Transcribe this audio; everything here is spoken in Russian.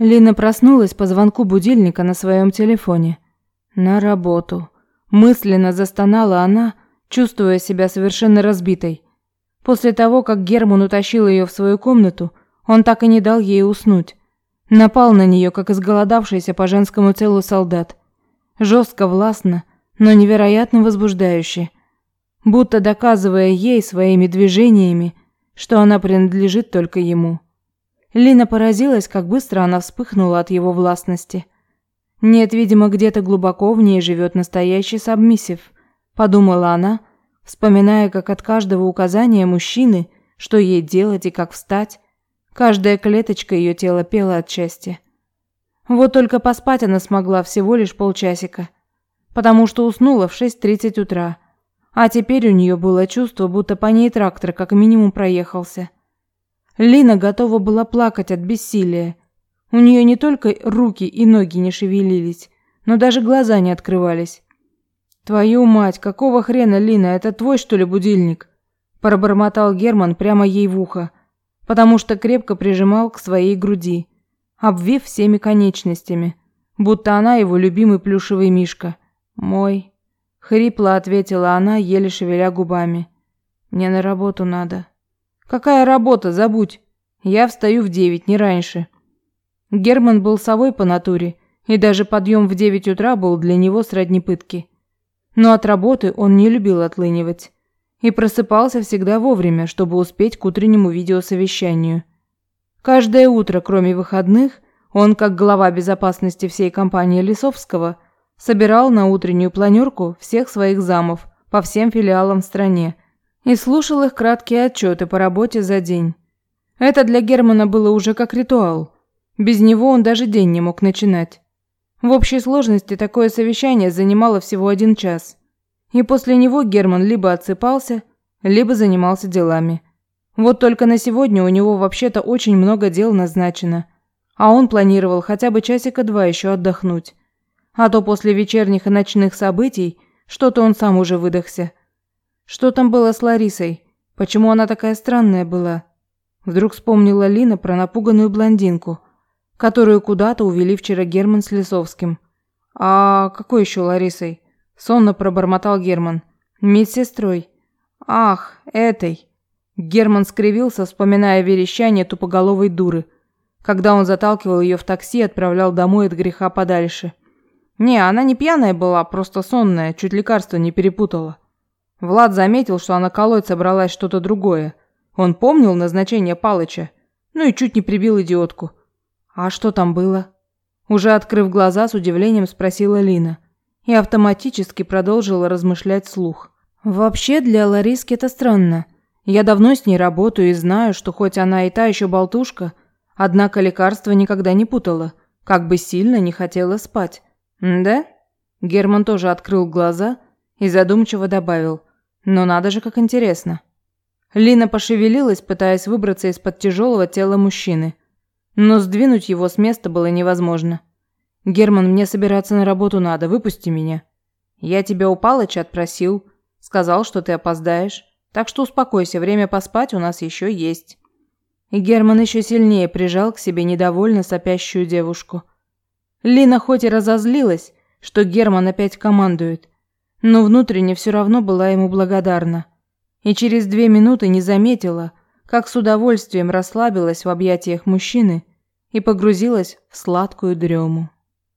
Лина проснулась по звонку будильника на своем телефоне. На работу. Мысленно застонала она, чувствуя себя совершенно разбитой. После того, как Герман утащил ее в свою комнату, он так и не дал ей уснуть. Напал на нее, как изголодавшийся по женскому телу солдат. Жестко, властно, но невероятно возбуждающе. Будто доказывая ей своими движениями, что она принадлежит только ему. Лина поразилась, как быстро она вспыхнула от его властности. Нет, видимо, где-то глубоко в ней живет настоящий сабмиссив, подумала она, вспоминая, как от каждого указания мужчины, что ей делать и как встать, каждая клеточка ее тела пела от счастья. Вот только поспать она смогла всего лишь полчасика, потому что уснула в 6:30 утра. А теперь у нее было чувство, будто по ней трактор как минимум проехался. Лина готова была плакать от бессилия. У нее не только руки и ноги не шевелились, но даже глаза не открывались. Твою мать, какого хрена, Лина, это твой что ли будильник? пробормотал Герман прямо ей в ухо, потому что крепко прижимал к своей груди, обвив всеми конечностями, будто она его любимый плюшевый мишка. Мой, хрипло ответила она, еле шевеля губами. Мне на работу надо. Какая работа, забудь. Я встаю в девять, не раньше. Герман был совой по натуре, и даже подъем в девять утра был для него сродни пытки. Но от работы он не любил отлынивать и просыпался всегда вовремя, чтобы успеть к утреннему видеосовещанию. Каждое утро, кроме выходных, он, как глава безопасности всей компании Лисовского, собирал на утреннюю планерку всех своих замов по всем филиалам в стране и слушал их краткие отчеты по работе за день. Это для Германа было уже как ритуал. Без него он даже день не мог начинать. В общей сложности такое совещание занимало всего один час. И после него Герман либо отсыпался, либо занимался делами. Вот только на сегодня у него вообще-то очень много дел назначено, а он планировал хотя бы часика два еще отдохнуть. А то после вечерних и ночных событий что-то он сам уже выдохся. Что там было с Ларисой? Почему она такая странная была? Вдруг вспомнила Лина про напуганную блондинку, которую куда-то увели вчера Герман с Лисовским. А какой еще Ларисой? Сонно пробормотал Герман. Медсестрой. Ах, этой. Герман скривился, вспоминая верещание тупоголовой дуры, когда он заталкивал ее в такси и отправлял домой от греха подальше. Не, она не пьяная была, просто сонная, чуть лекарство не перепутала. Влад заметил, что она колоть собралась что-то другое. Он помнил назначение Палыча, ну и чуть не прибил идиотку. А что там было? Уже открыв глаза, с удивлением спросила Лина и автоматически продолжила размышлять вслух. Вообще для Лариски это странно. Я давно с ней работаю и знаю, что хоть она и та еще болтушка, однако лекарства никогда не путала, как бы сильно не хотела спать. да? Герман тоже открыл глаза и задумчиво добавил: "Но надо же, как интересно". Лина пошевелилась, пытаясь выбраться из-под тяжелого тела мужчины, но сдвинуть его с места было невозможно. Герман, мне собираться на работу надо, выпусти меня. Я тебя у Палыча отпросил, сказал, что ты опоздаешь. Так что успокойся, время поспать у нас еще есть. И Герман еще сильнее прижал к себе недовольно сопящую девушку. Лина хоть и разозлилась, что Герман опять командует, но внутренне все равно была ему благодарна. И через две минуты не заметила, как с удовольствием расслабилась в объятиях мужчины и погрузилась в сладкую дрему.